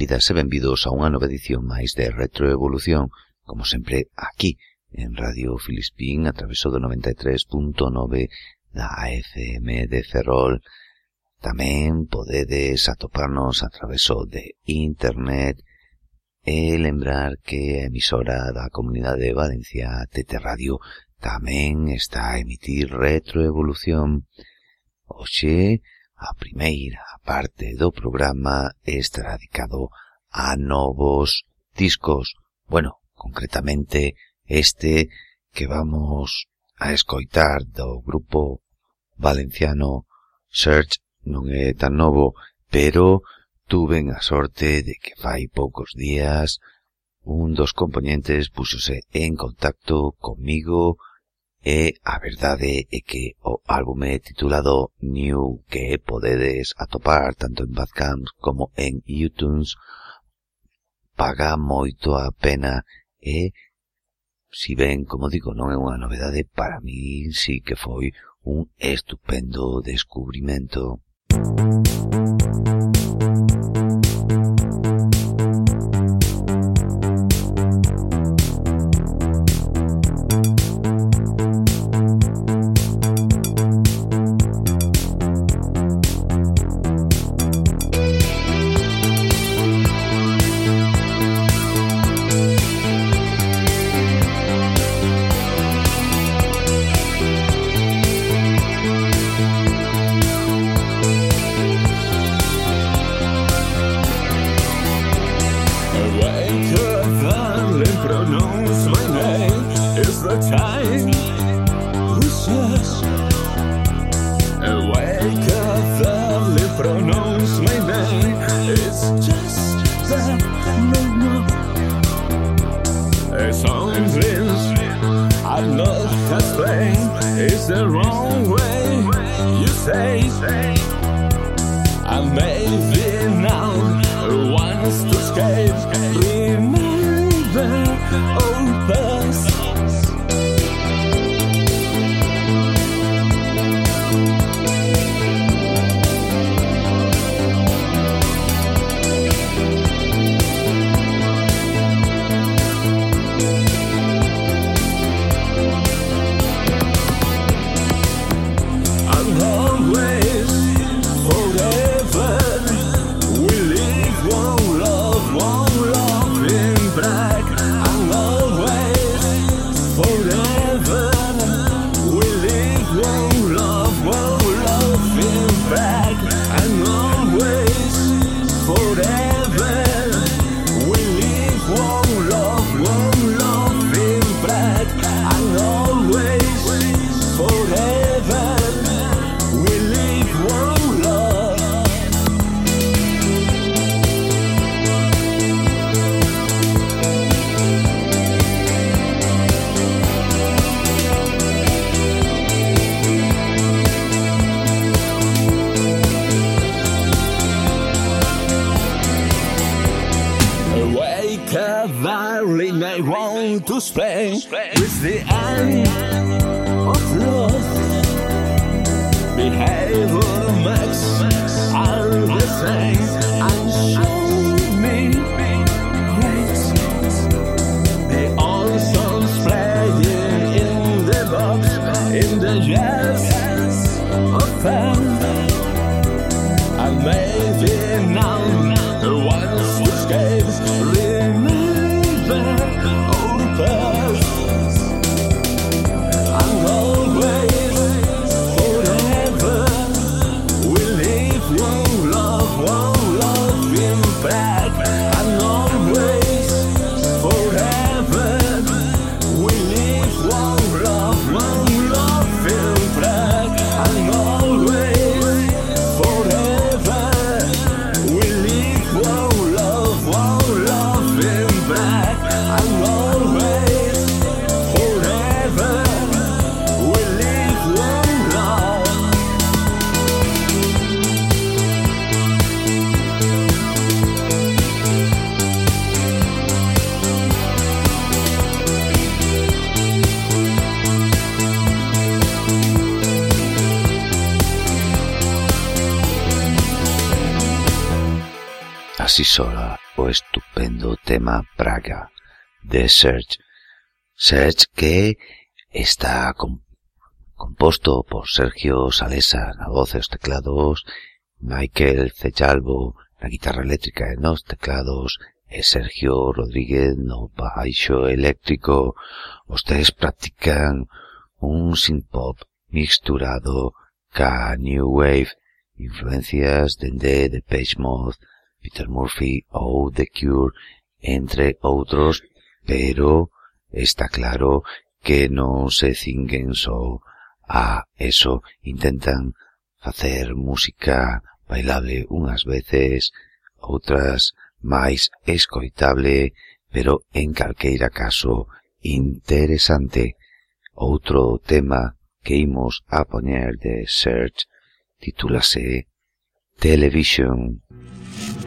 Benvidas e benvidos a unha nova edición máis de Retroevolución, como sempre aquí, en Radio Filispín, a traveso do 93.9 da FM de Ferrol. Tamén podedes atoparnos a traveso de Internet e lembrar que a emisora da Comunidade de Valencia, TT Radio, tamén está a emitir Retroevolución. Oxe, A primeira parte do programa estará dedicado a novos discos. Bueno, concretamente este que vamos a escoitar do grupo valenciano Search non é tan novo, pero tuven a sorte de que fai poucos días un dos componentes púxose en contacto comigo E a verdade é que o álbum é titulado New que podedes atopar tanto en Bandcamp como en iTunes. Paga moito a pena e, si ben, como digo, non é unha novedade, para mí sí que foi un estupendo descubrimento. Música the wrong sola o estupendo tema Praga de Serge. Serge que está con, composto por Sergio Salesa na voz e os teclados, Michael Cechalvo na guitarra eléctrica e nos teclados Sergio Rodríguez no baixo eléctrico. Os tres practican un synth-pop mixturado ca New Wave, influencias dende Depeche Mode, Peter Murphy ou The Cure, entre outros, pero está claro que non se cinguen só a eso. Intentan facer música bailable unhas veces, outras máis escoitable, pero en calqueira caso interesante. Outro tema que imos a poñer de Search titúlase Television. Television.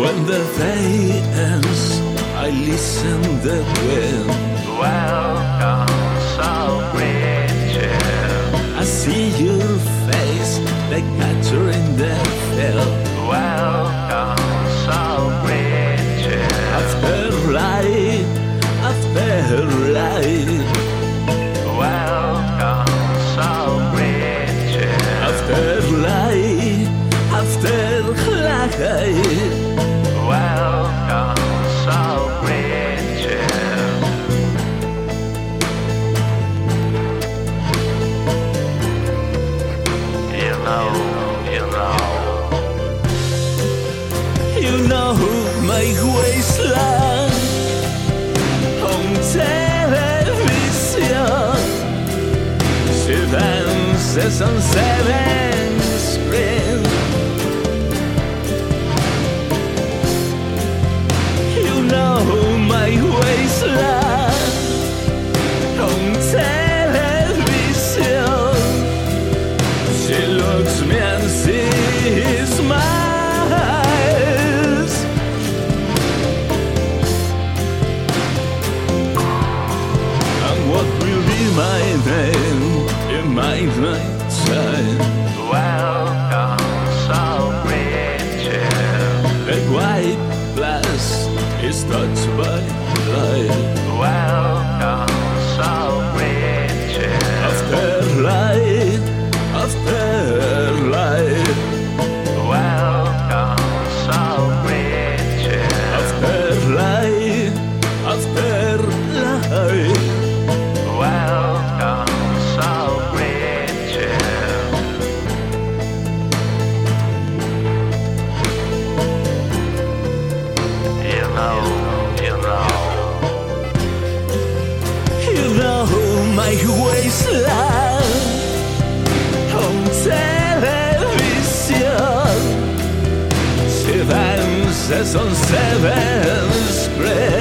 When the day ends, I listen the wind. Welcome, see your face, like catcher in the field. sunset lifetime? Welcome, so Richard. That white glass is touched by light. Welcome, sevens spread.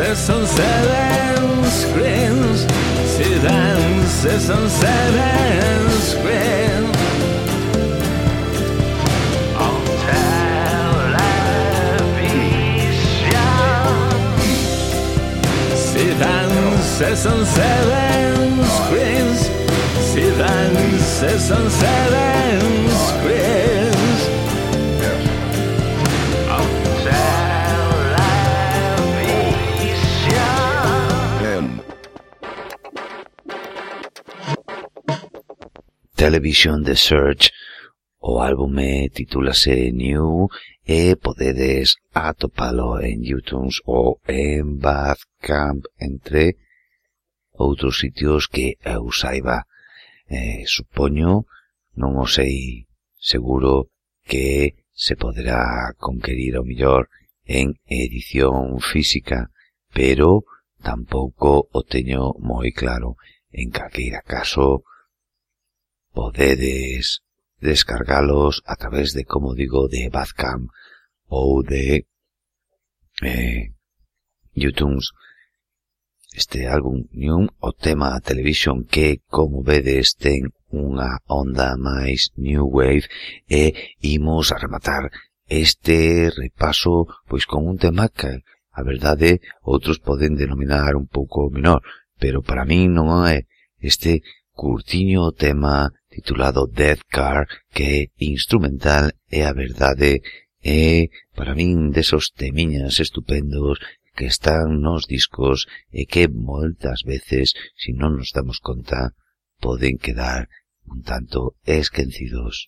se seven screens, si dan, se seven screens. Season 7 screens Season 7 screens Television The Search. O álbume titúlase New e podedes atopalo en YouTube ou en Bandcamp entre outros sitios que eu saiba. Eh, supoño, non o sei seguro que se poderá conquerir o millor en edición física, pero tampouco o teño moi claro. En calqueira caso, podedes descargalos a través de, como digo, de Badcamp ou de eh, YouTube. Este álbum New o tema Television que, como vedes, ten unha onda máis New Wave e imos a rematar este repaso pois con un tema que, a verdade, outros poden denominar un pouco menor, pero para min non é este curtiño tema titulado Death Car, que é instrumental e a verdade é, para min, desos temiñas estupendos que están nos discos e que moitas veces, se si non nos damos conta, poden quedar un tanto esquecidos.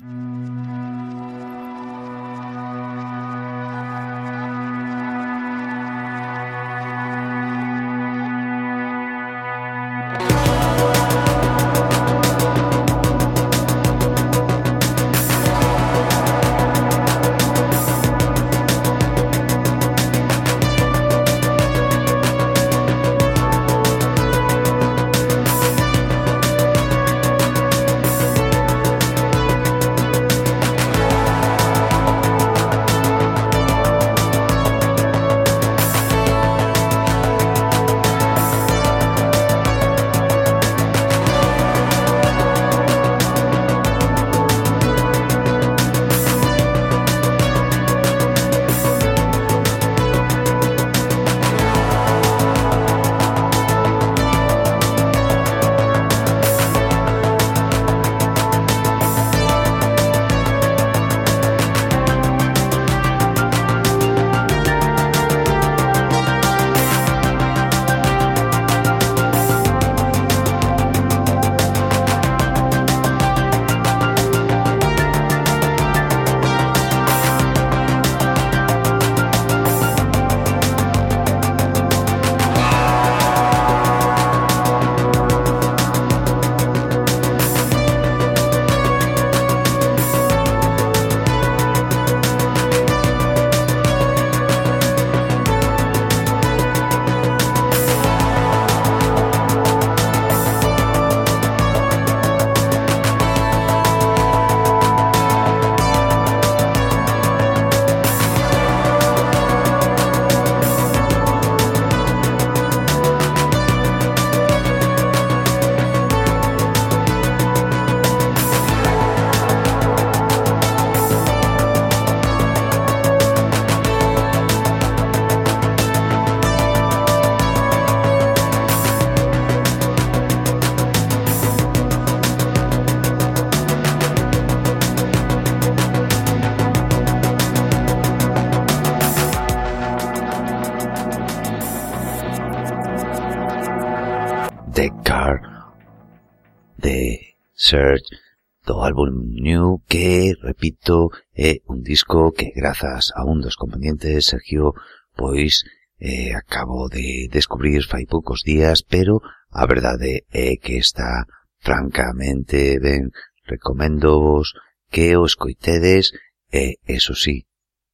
Search do álbum New que, repito, é un disco que grazas a un dos componentes, Sergio, pois eh, acabo de descubrir fai poucos días, pero a verdade é que está francamente ben. Recomendo vos que o escoitedes e, eso sí,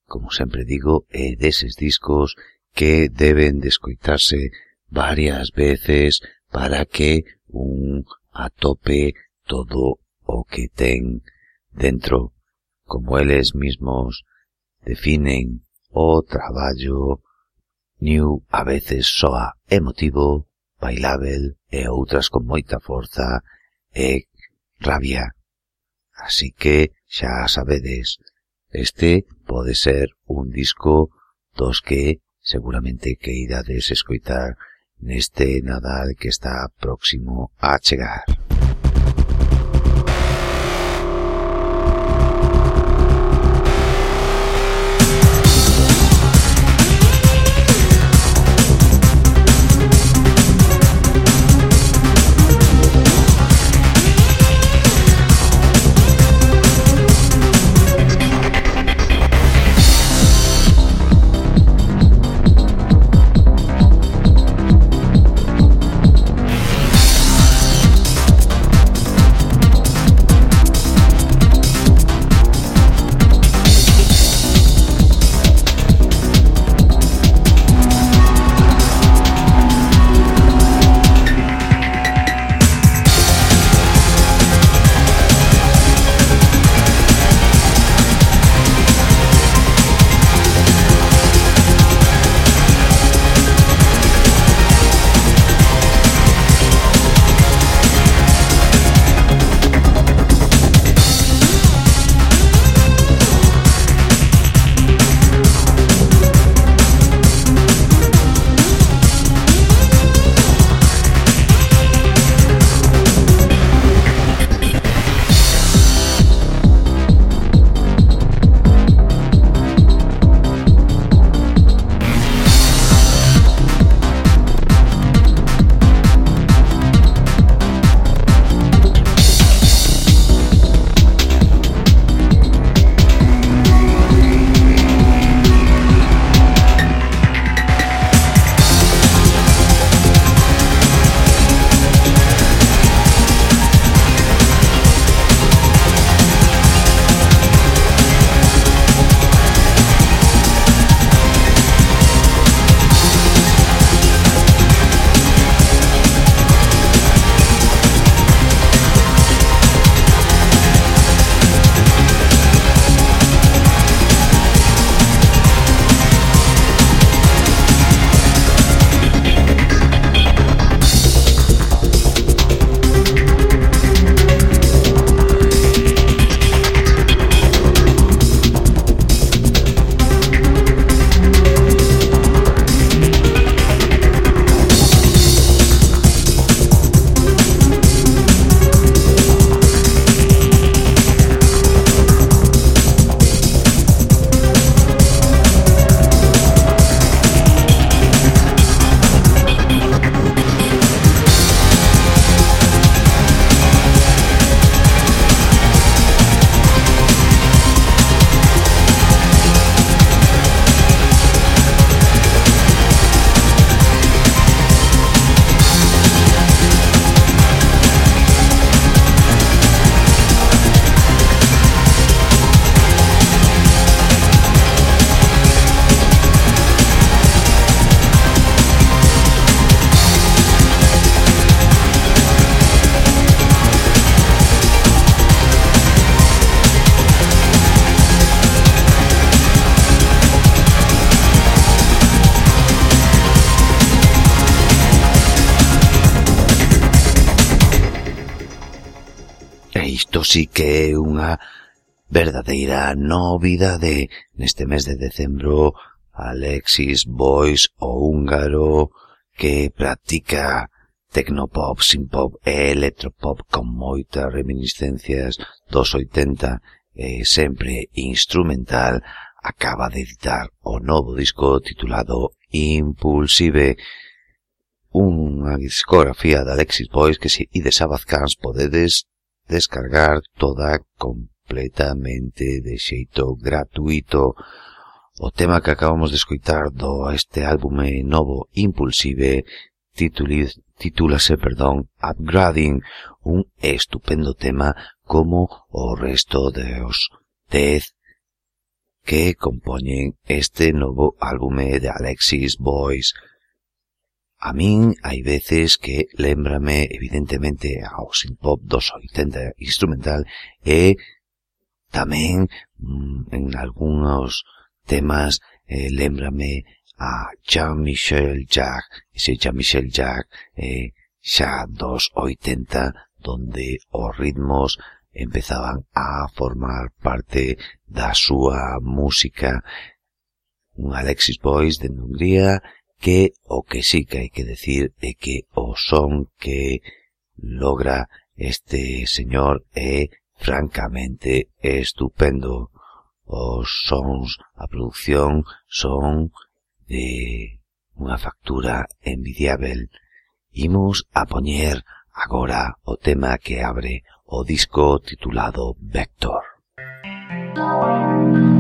como sempre digo, é deses discos que deben de escoitarse varias veces para que un atope todo o que ten dentro, como eles mismos definen o traballo new a veces soa emotivo, bailável e outras con moita forza e rabia. Así que xa sabedes, este pode ser un disco dos que seguramente que irades escoitar neste Nadal que está próximo a chegar. que é unha verdadeira novidade neste mes de decembro Alexis Boys, o húngaro, que practica tecnopop, synthpop e electropop con moitas reminiscencias dos 80 e sempre instrumental, acaba de editar o novo disco titulado Impulsive, unha discografía de Alexis Boys que se ides a Bazcans podedes descargar toda completamente de xeito gratuito o tema que acabamos de escoitar do este álbume novo Impulsive tituliz, titúlase, perdón, Upgrading, un estupendo tema como o resto de os dez que compoñen este novo álbume de Alexis Boyce. A min hai veces que lembrame evidentemente ao synth-pop dos 80 instrumental e tamén mm, en algúns temas eh, lembrame a Jean-Michel Jacques, ese Jean-Michel Jacques eh, xa dos 80 donde os ritmos empezaban a formar parte da súa música. Un Alexis Boys de Hungría que o que sí que hai que decir é que o son que logra este señor é francamente estupendo. Os sons, a producción, son de unha factura envidiável. Imos a poñer agora o tema que abre o disco titulado Vector. Música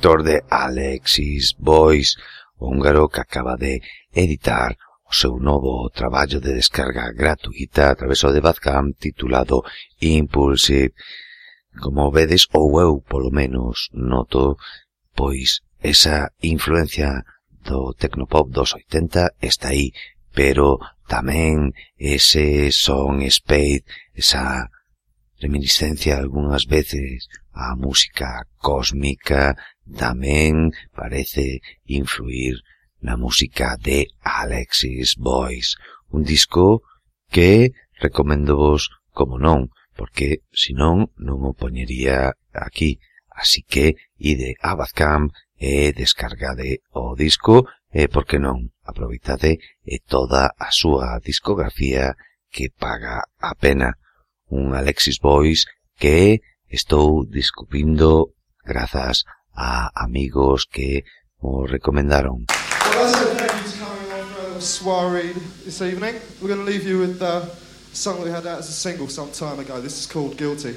director de Alexis Boys, húngaro que acaba de editar o seu novo traballo de descarga gratuita a través de Badcamp titulado Impulsive. Como vedes, ou eu polo menos noto, pois esa influencia do tecnopop dos 80 está aí, pero tamén ese son spade, esa reminiscencia algunhas veces á música cósmica tamén parece influir na música de Alexis Boyce, un disco que recomendo vos como non, porque senón non o poñería aquí. Así que ide a Badcamp e descargade o disco e, por que non, aproveitade e toda a súa discografía que paga a pena. Un Alexis Boyce que estou descubrindo grazas a amigos que mo recomendaron. Soiree this evening. We're going to leave you with uh, a song we had out as a single some time ago. This is called Guilty.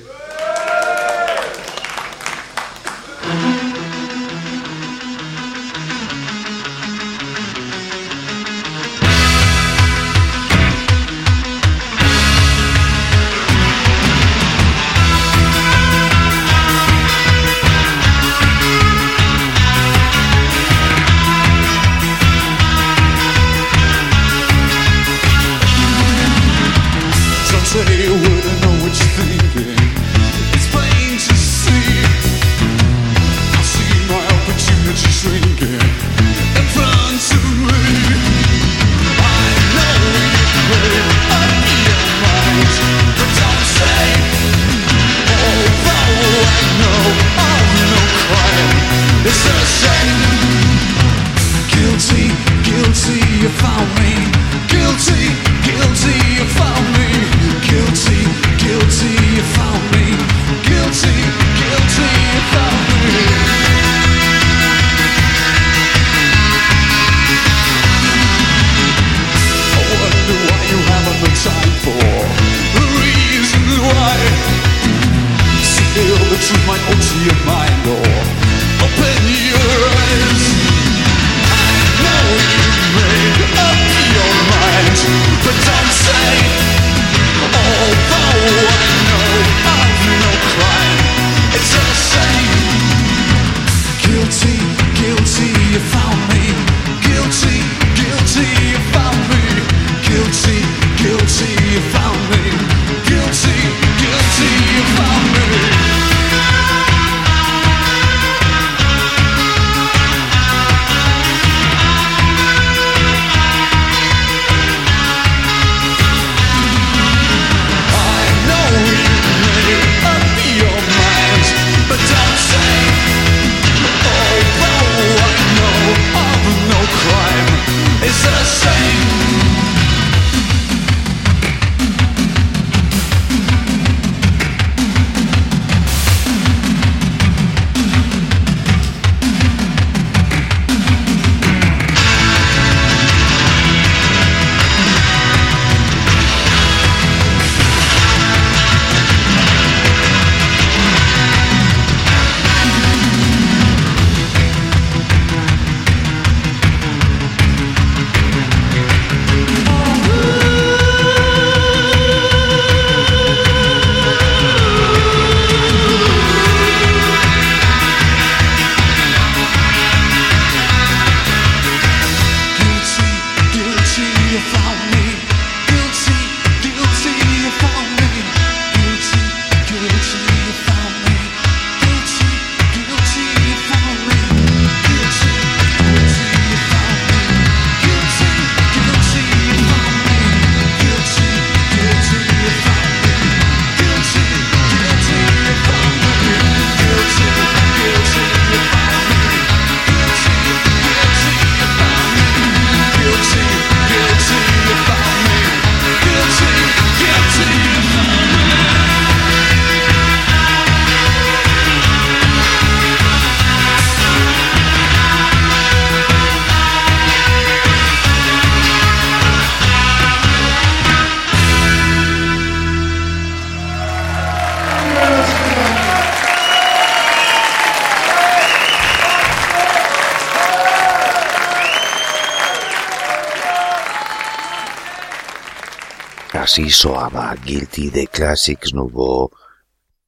Así soaba Guilty de Classics Nubo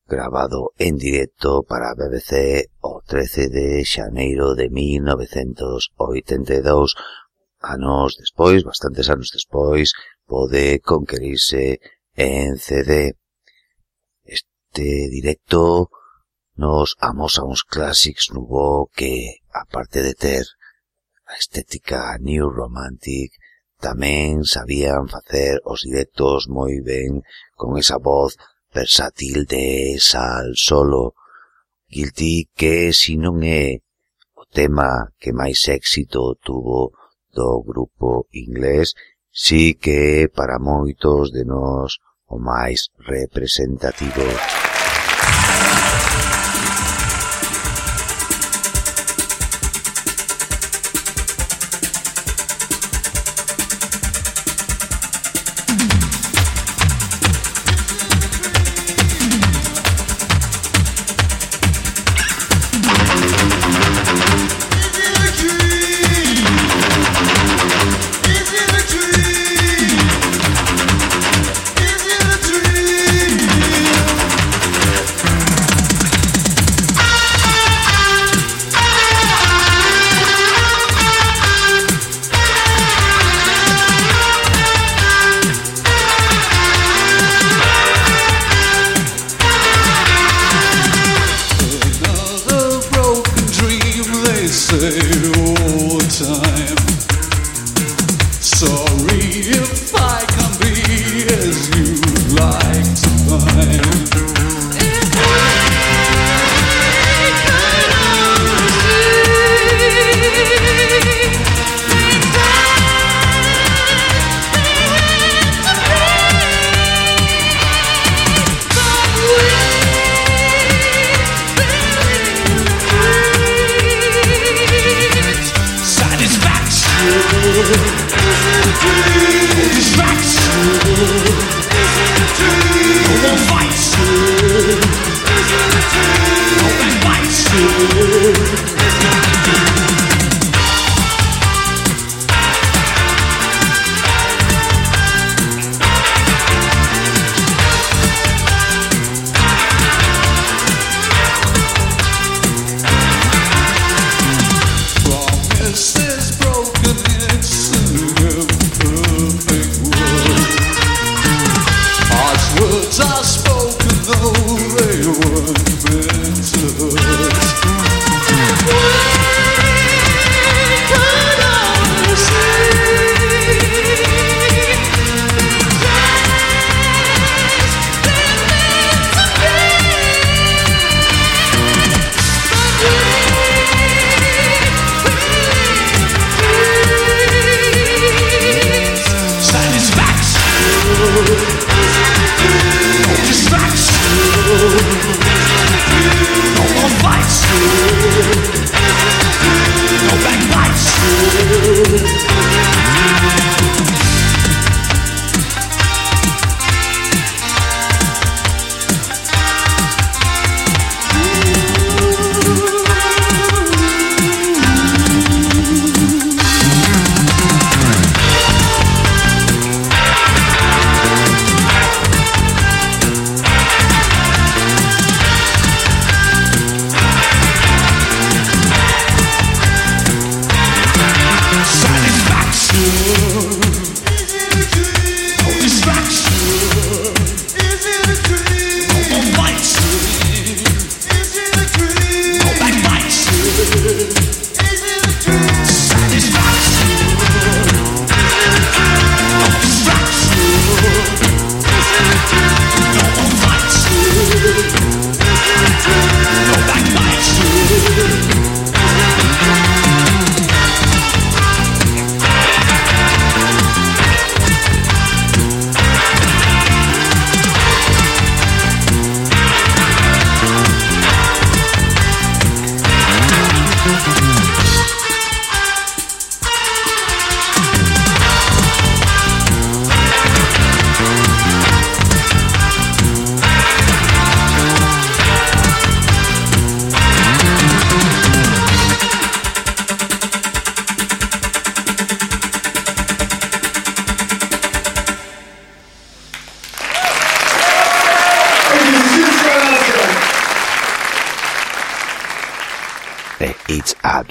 grabado en directo para a BBC o 13 de xaneiro de 1982 anos despois, bastantes anos despois, pode conquerirse en CD. Este directo nos amosa uns Classics Nubo que, aparte de ter a estética new romantic, Tamén sabían facer os directos moi ben con esa voz versátil de Sal Solo. Guilty que, si non é o tema que máis éxito tuvo do grupo inglés, si que é para moitos de nós o máis representativo.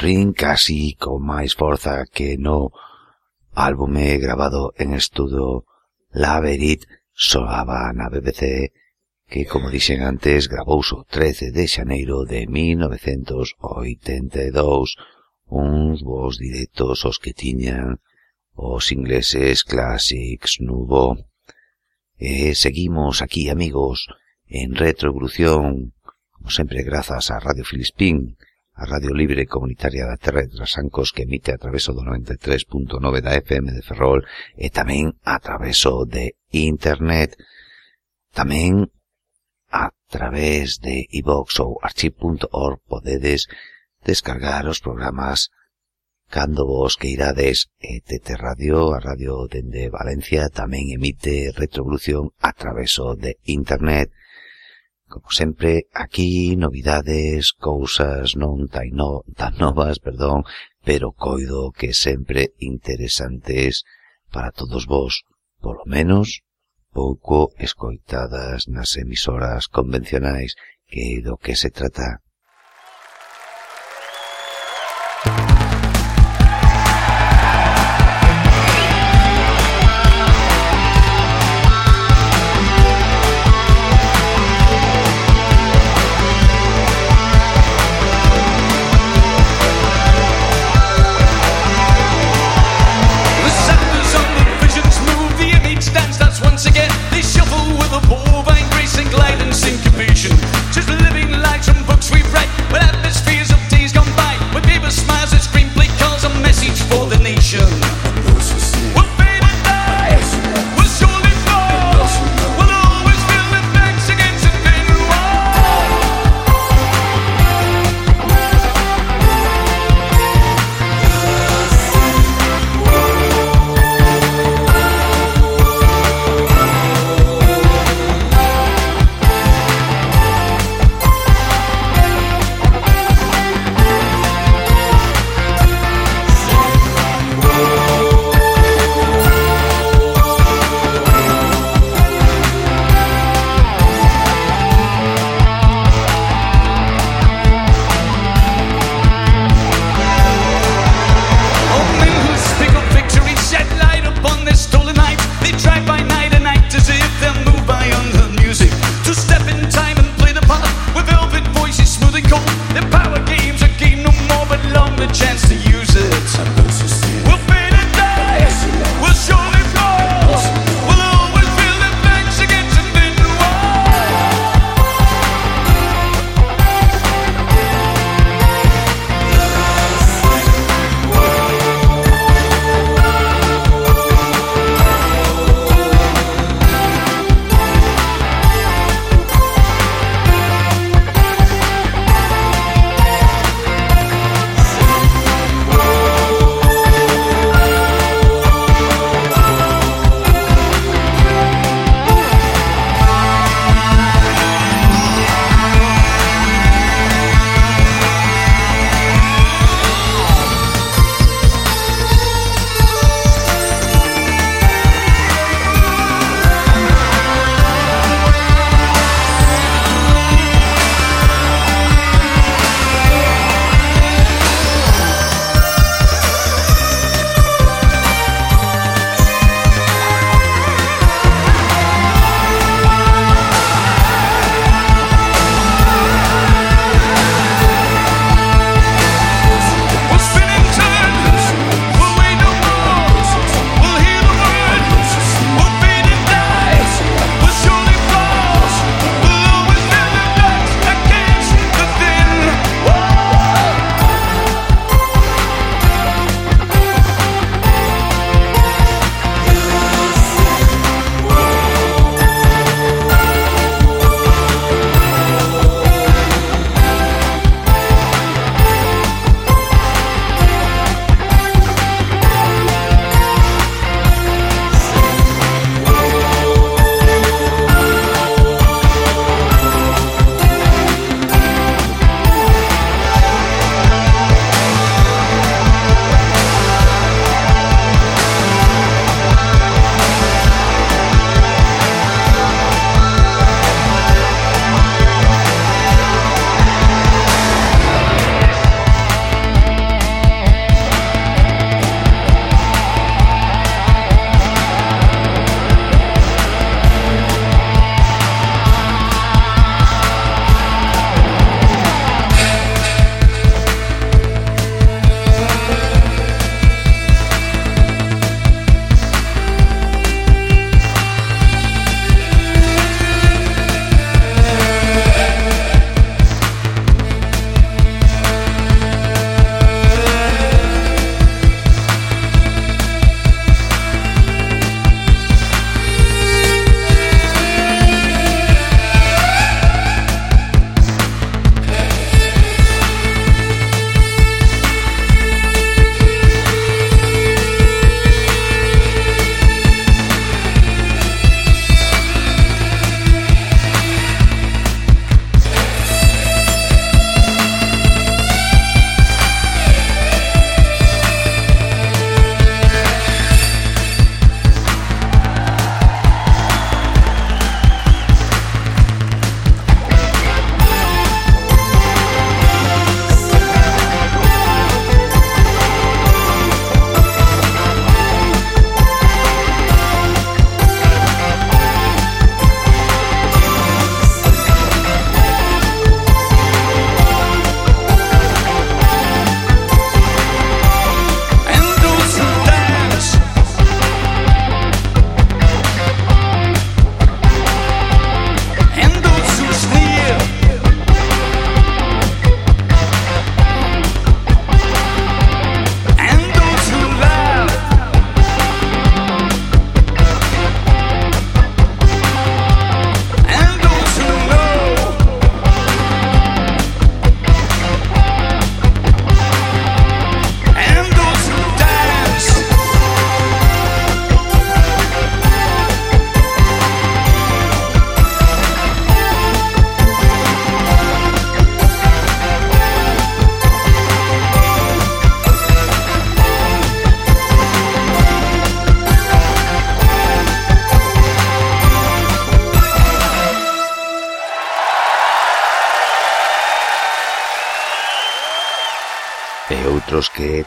rin casi con máis forza que no álbume grabado en estudo Labyrinth soaba na BBC que, como dixen antes, grabou o 13 de xaneiro de 1982 uns vos directos os que tiñan os ingleses Classics Nubo. E seguimos aquí, amigos, en retroevolución, como sempre, grazas a Radio Filispín, a Radio Libre Comunitaria da Terra de Trasancos que emite a traveso do 93.9 da FM de Ferrol e tamén a traveso de Internet. Tamén a través de iVox ou archive.org podedes descargar os programas cando vos queirades TT Radio, a radio dende Valencia, tamén emite retrovolución a traveso de Internet. Como sempre, aquí novidades, cousas non tan, no, tan novas, perdón, pero coido que sempre interesantes para todos vos, polo menos pouco escoitadas nas emisoras convencionais, que do que se trata.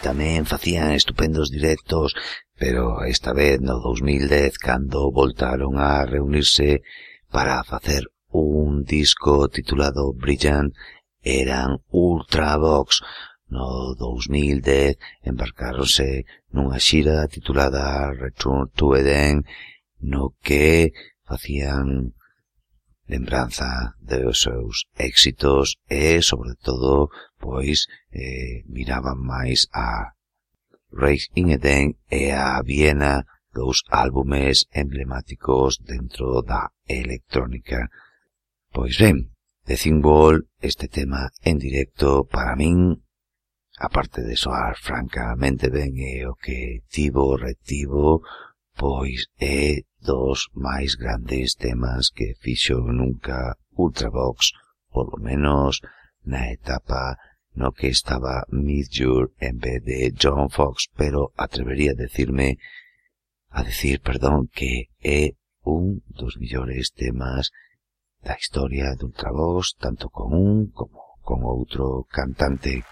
tamén facían estupendos directos, pero esta vez no 2010 cando voltaron a reunirse para facer un disco titulado Brilliant eran Ultravox. No 2010 embarcaronse nunha xira titulada Return to Eden no que facían lembranza dos seus éxitos e, sobre todo, pois, eh, miraban máis a Race in Eden e a Viena, dous álbumes emblemáticos dentro da electrónica. Pois ben, de Thimball, este tema en directo para min, aparte de soar francamente ben e o que tivo retivo, pois é dos máis grandes temas que fixo nunca Ultravox, polo menos na etapa no que estaba Midjour en vez de John Fox, pero atrevería a decirme a decir, perdón, que é un dos millores temas da historia de Ultravox, tanto con un como con outro cantante.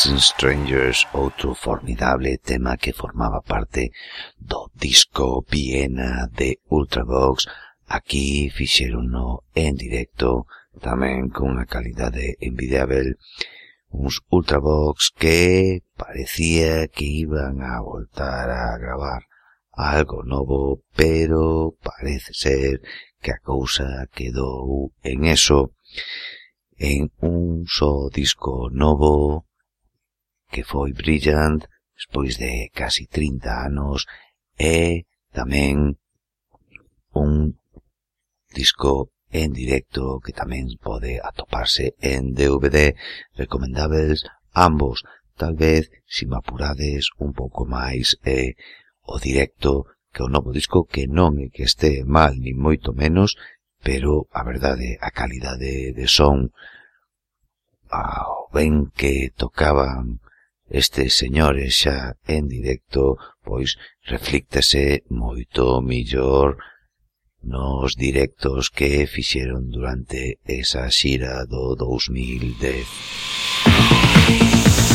Dancing Strangers, outro formidable tema que formaba parte do disco Viena de Ultravox, aquí fixerono en directo, tamén con unha calidade envidiável, uns Ultravox que parecía que iban a voltar a gravar algo novo, pero parece ser que a cousa quedou en eso, en un só disco novo que foi Brilliant despois de casi 30 anos e tamén un disco en directo que tamén pode atoparse en DVD recomendables ambos. Tal vez si me apurades un pouco máis e o directo que o novo disco que non é que este mal ni moito menos pero a verdade a calidade de son ao ben que tocaban estes señores xa en directo, pois reflíctese moito millor nos directos que fixeron durante esa xira do 2010.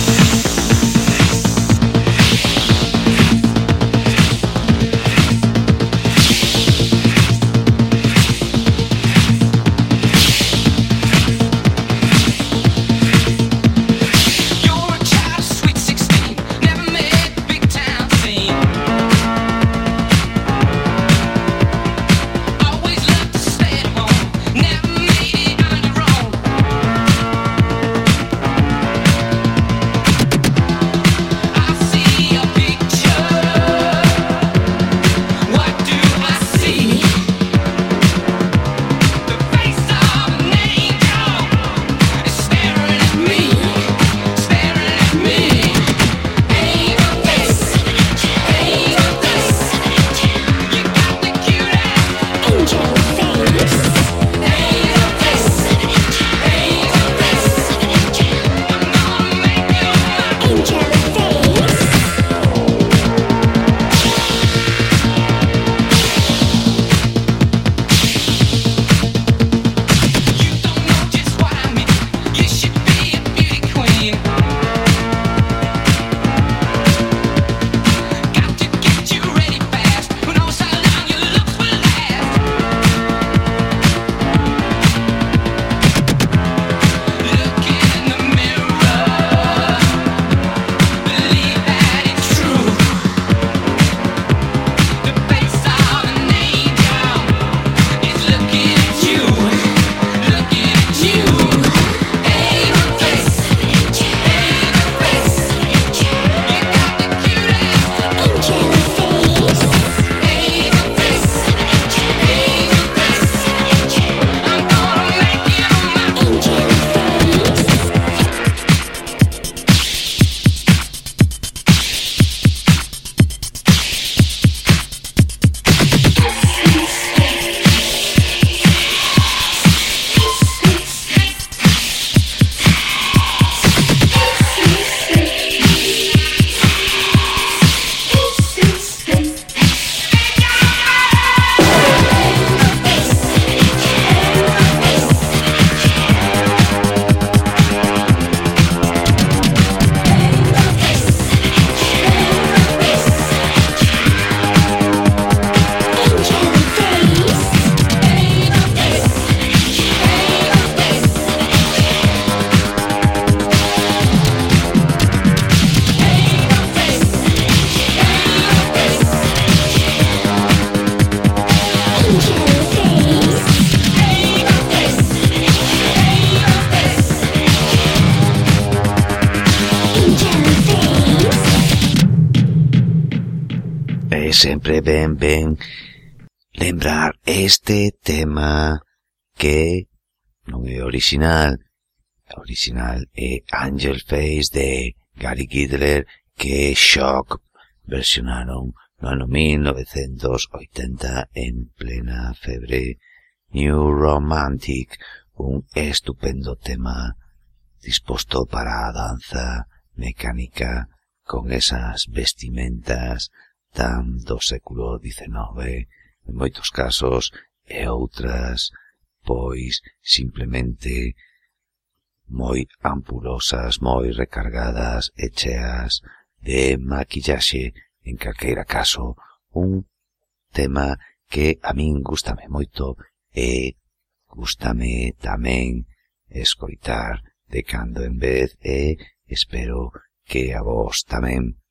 original, a original é Angel Face de Gary Gidler que Shock versionaron no ano 1980 en plena febre. New Romantic, un estupendo tema disposto para a danza mecánica con esas vestimentas tan do século XIX, en moitos casos e outras pois simplemente moi ampulosas, moi recargadas e cheas de maquillaxe, en calqueira caso, un tema que a min gustame moito e gustame tamén escoitar de cando en vez e espero que a vos tamén.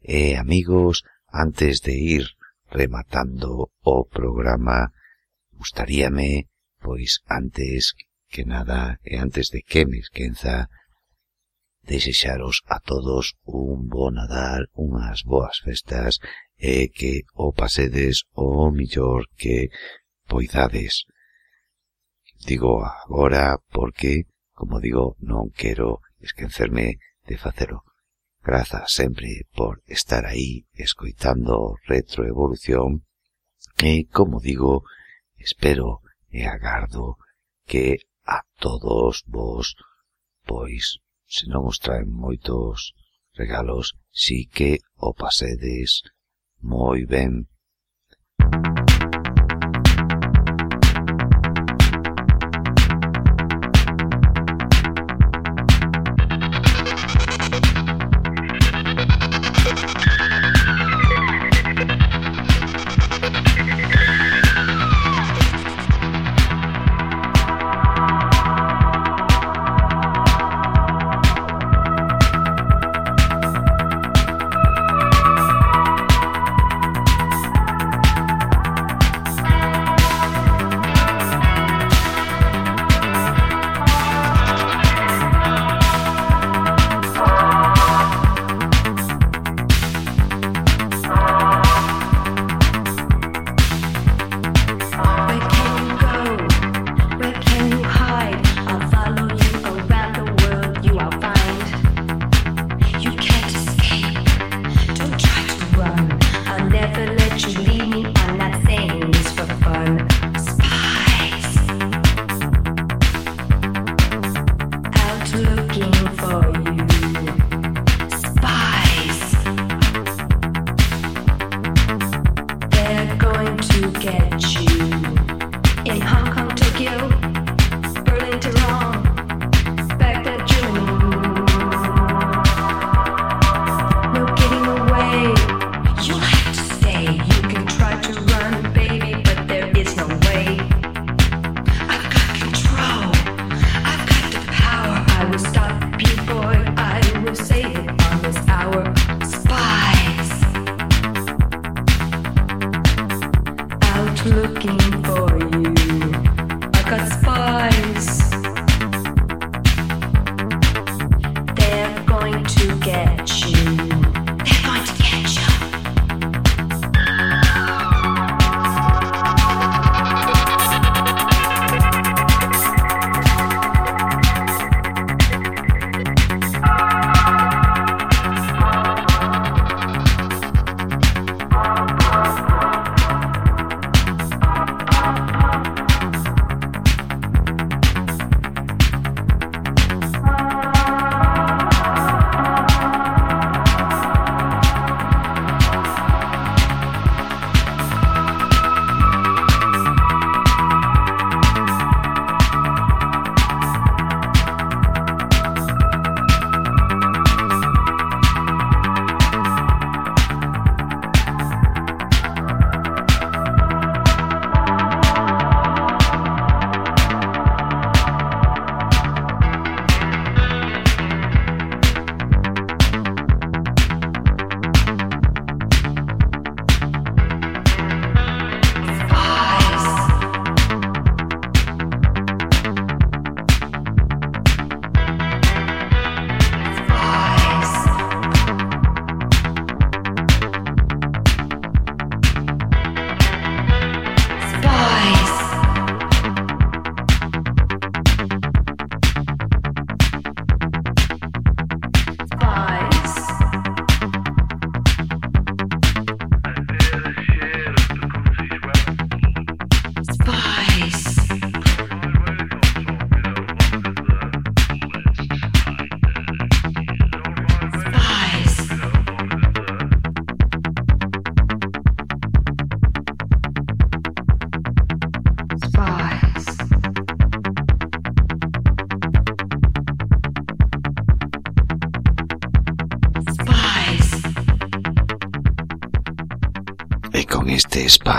E amigos, antes de ir rematando o programa, gustaríame pois antes que nada e antes de que me esquenza desexaros a todos un bo Nadal, unhas boas festas e que o pasedes o millor que poidades. Digo agora porque, como digo, non quero esquecerme de facelo. Grazas sempre por estar aí escoitando retroevolución e, como digo, espero e agardo que a todos vos, pois, se non os traen moitos regalos, si que o pasedes moi ben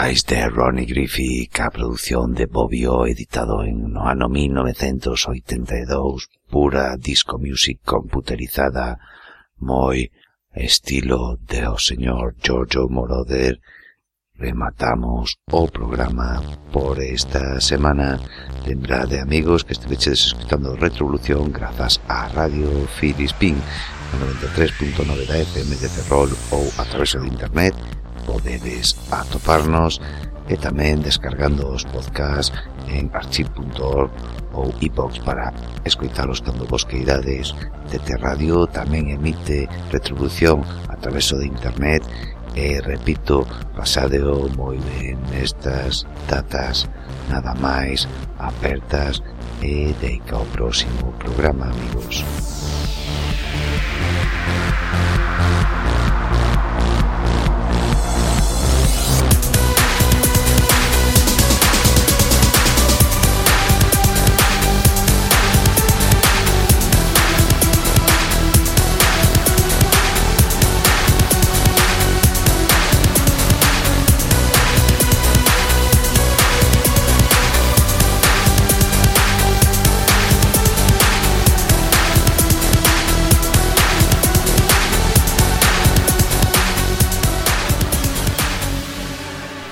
Máis de Ronnie Griffith ca a produción de Bobbio editado en no ano 1982 pura disco music computerizada moi estilo de o señor Giorgio Moroder. Rematamos o programa por esta semana. Lembrade amigos que estiveches escutando Retrovolución grazas a Radio Filispín 93.9 da FM de Ferrol ou a través de internet podedes atoparnos e tamén descargando os podcast en archive.org ou iBox para escoitalos cando vos queirades. TT Radio tamén emite retribución a traveso de internet e, repito, pasadeo moi ben estas datas nada máis apertas e deica ao próximo programa, amigos.